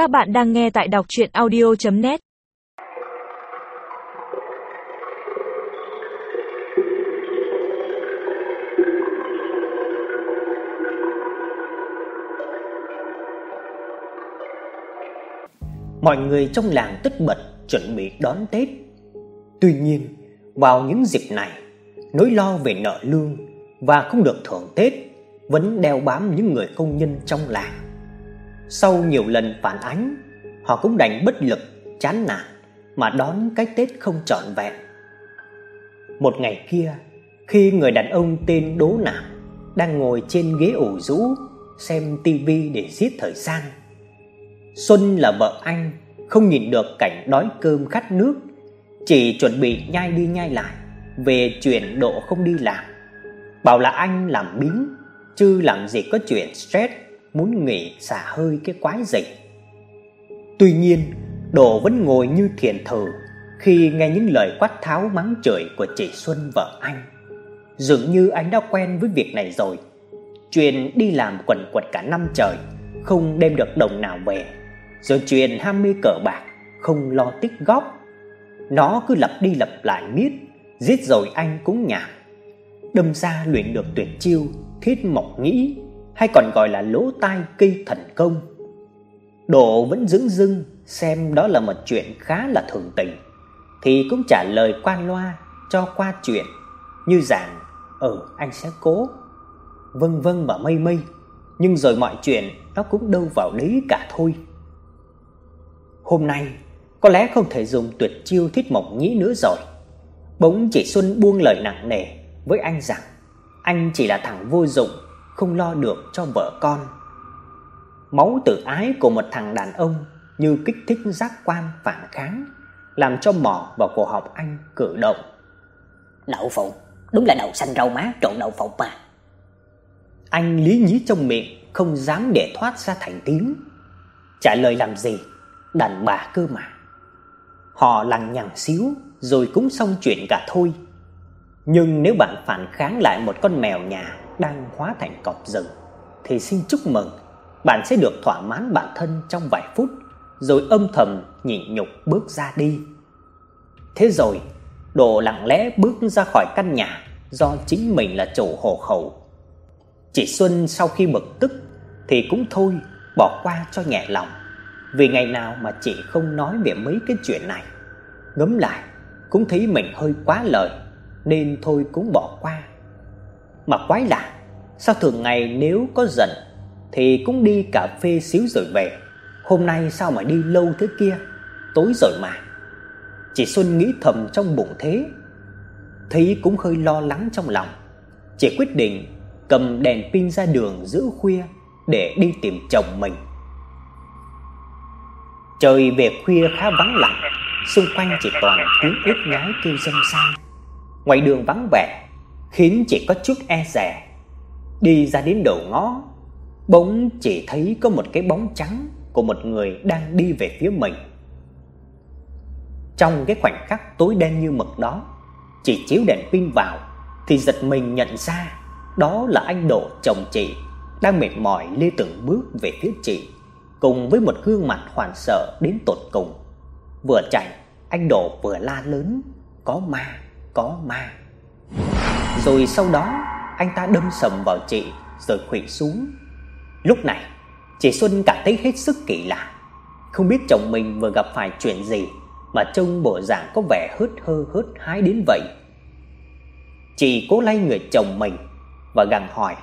Các bạn đang nghe tại đọc audio net Mọi người trong làng tất bật chuẩn bị đón Tết. Tuy nhiên, vào những dịp này, nỗi lo về nợ lương và không được thưởng Tết vẫn đeo bám những người công nhân trong làng. Sau nhiều lần phản ánh, họ cũng đành bất lực, chán nản mà đón cái Tết không trọn vẹn. Một ngày kia, khi người đàn ông tên Đỗ Nạp đang ngồi trên ghế ủ rũ xem tivi để giết thời gian. Xuân là vợ anh, không nhìn được cảnh đói cơm khát nước, chỉ chuẩn bị nhai đi nhai lại về chuyện Độ không đi làm. Bảo là anh làm biếng, chứ làm gì có chuyện stress muốn nghỉ xả hơi cái quái gì. Tuy nhiên, Đồ vẫn ngồi như thiền thử khi nghe những lời quát tháo mắng chửi của chị Xuân vợ anh. Dường như anh đã quen với việc này rồi. Chuyện đi làm quần quật cả năm trời, không đem được đồng nào về. Rồi chuyện ham mê cờ bạc, không lo tích góp. Nó cứ lặp đi lặp lại miết, giết rồi anh cũng nhảm. Đâm ra luyện được tuyệt chiêu thiết mộc nghĩ hay còn gọi là lỗ tai cây thần công. Độ vẫn dững dưng xem đó là một chuyện khá là thường tình thì cũng trả lời qua loa cho qua chuyện như rằng "Ừ, ờ, anh sẽ cố." Vâng vâng và mây mây, nhưng rồi mọi chuyện nó cũng đâu vào đấy cả thôi. Hôm nay có lẽ không thể dùng tuyệt chiêu thiết mộng nhĩ nữa rồi. Bỗng chỉ Xuân buông lời nặng nề với anh rằng anh chỉ là thằng vô dụng không lo được cho vợ con. Máu tự ái của một thằng đàn ông như kích thích giác quan phản kháng, làm cho mỏ vào cổ họng anh cử động. Đậu phụng, đúng là đậu xanh rau má trộn đậu phụng mà. Anh lý nhí trong miệng, không dám để thoát ra thành tiếng. Trả lời làm gì, đàn bà cơ mà. Họ lằng nhằng xíu rồi cũng xong chuyện cả thôi. Nhưng nếu bạn phản kháng lại một con mèo nhà đang hóa thành cọp rừng thì xin chúc mừng, bạn sẽ được thỏa mãn bản thân trong vài phút rồi âm thầm nhịn nhục bước ra đi. Thế rồi, Đồ lặng lẽ bước ra khỏi căn nhà do chính mình là chủ hộ khẩu. Chị Xuân sau khi bực tức thì cũng thôi, bỏ qua cho nhẹ lòng. Vì ngày nào mà chị không nói về mấy cái chuyện này. Ngẫm lại cũng thấy mình hơi quá lời nên thôi cũng bỏ qua. Mà quái lạ, sao thường ngày nếu có giận thì cũng đi cà phê xíu rồi về. Hôm nay sao mà đi lâu thế kia, tối rồi mà. Chị Xuân nghĩ thầm trong bụng thế. Thấy cũng hơi lo lắng trong lòng. Chị quyết định cầm đèn pin ra đường giữa khuya để đi tìm chồng mình. Trời về khuya khá vắng lặng, xung quanh chỉ toàn tiếng ếch nhái kêu râm ran. Ngoài đường vắng vẻ, khiến chị có chút e dè. Đi ra đến đầu ngõ, bỗng chỉ thấy có một cái bóng trắng của một người đang đi về phía mình. Trong cái khoảnh khắc tối đen như mực đó, chị chiếu đèn pin vào thì giật mình nhận ra đó là anh Độ chồng chị đang mệt mỏi lê từng bước về phía chị, cùng với một gương mặt hoảng sợ đến tột cùng. Vừa chạy, anh Độ vừa la lớn, có ma, có ma. Rồi sau đó, anh ta đâm sầm vào chị rồi khuỵu xuống. Lúc này, chị Xuân cảm thấy hết sức kỳ lạ, không biết chồng mình vừa gặp phải chuyện gì mà trông bộ dạng có vẻ hớt hơ hớt hái đến vậy. Chị cố lay người chồng mình và gằn hỏi,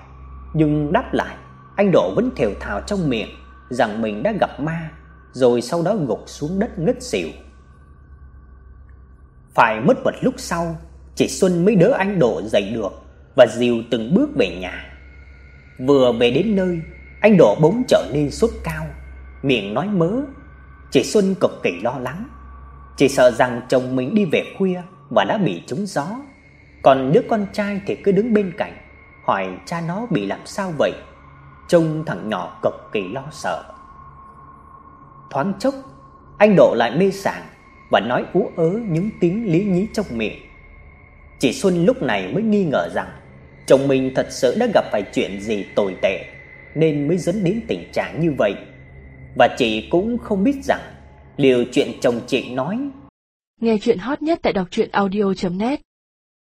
nhưng đáp lại, anh Độ vẫn thều thào trong miệng rằng mình đã gặp ma, rồi sau đó gục xuống đất ngất xỉu. Phải mất một lúc sau, chị Xuân mới đỡ anh Độ dậy được và dìu từng bước về nhà. Vừa về đến nơi, anh Độ bỗng trở nên sốt cao, miệng nói mớ. Chị Xuân cực kỳ lo lắng, chị sợ rằng chồng mình đi về khuya và đã bị trúng gió, còn đứa con trai thì cứ đứng bên cạnh, hỏi cha nó bị làm sao vậy. Trông thằng nhỏ cực kỳ lo sợ. Thoáng chốc, anh Độ lại mê sảng và nói ú ớ những tiếng lý nhí trong miệng. Chị Xuân lúc này mới nghi ngờ rằng chồng mình thật sự đã gặp phải chuyện gì tồi tệ, nên mới dẫn đến tình trạng như vậy. và chị cũng không biết rằng liệu chuyện chồng chị nói Nghe chuyện hot nhất tại đọc truyện audio.net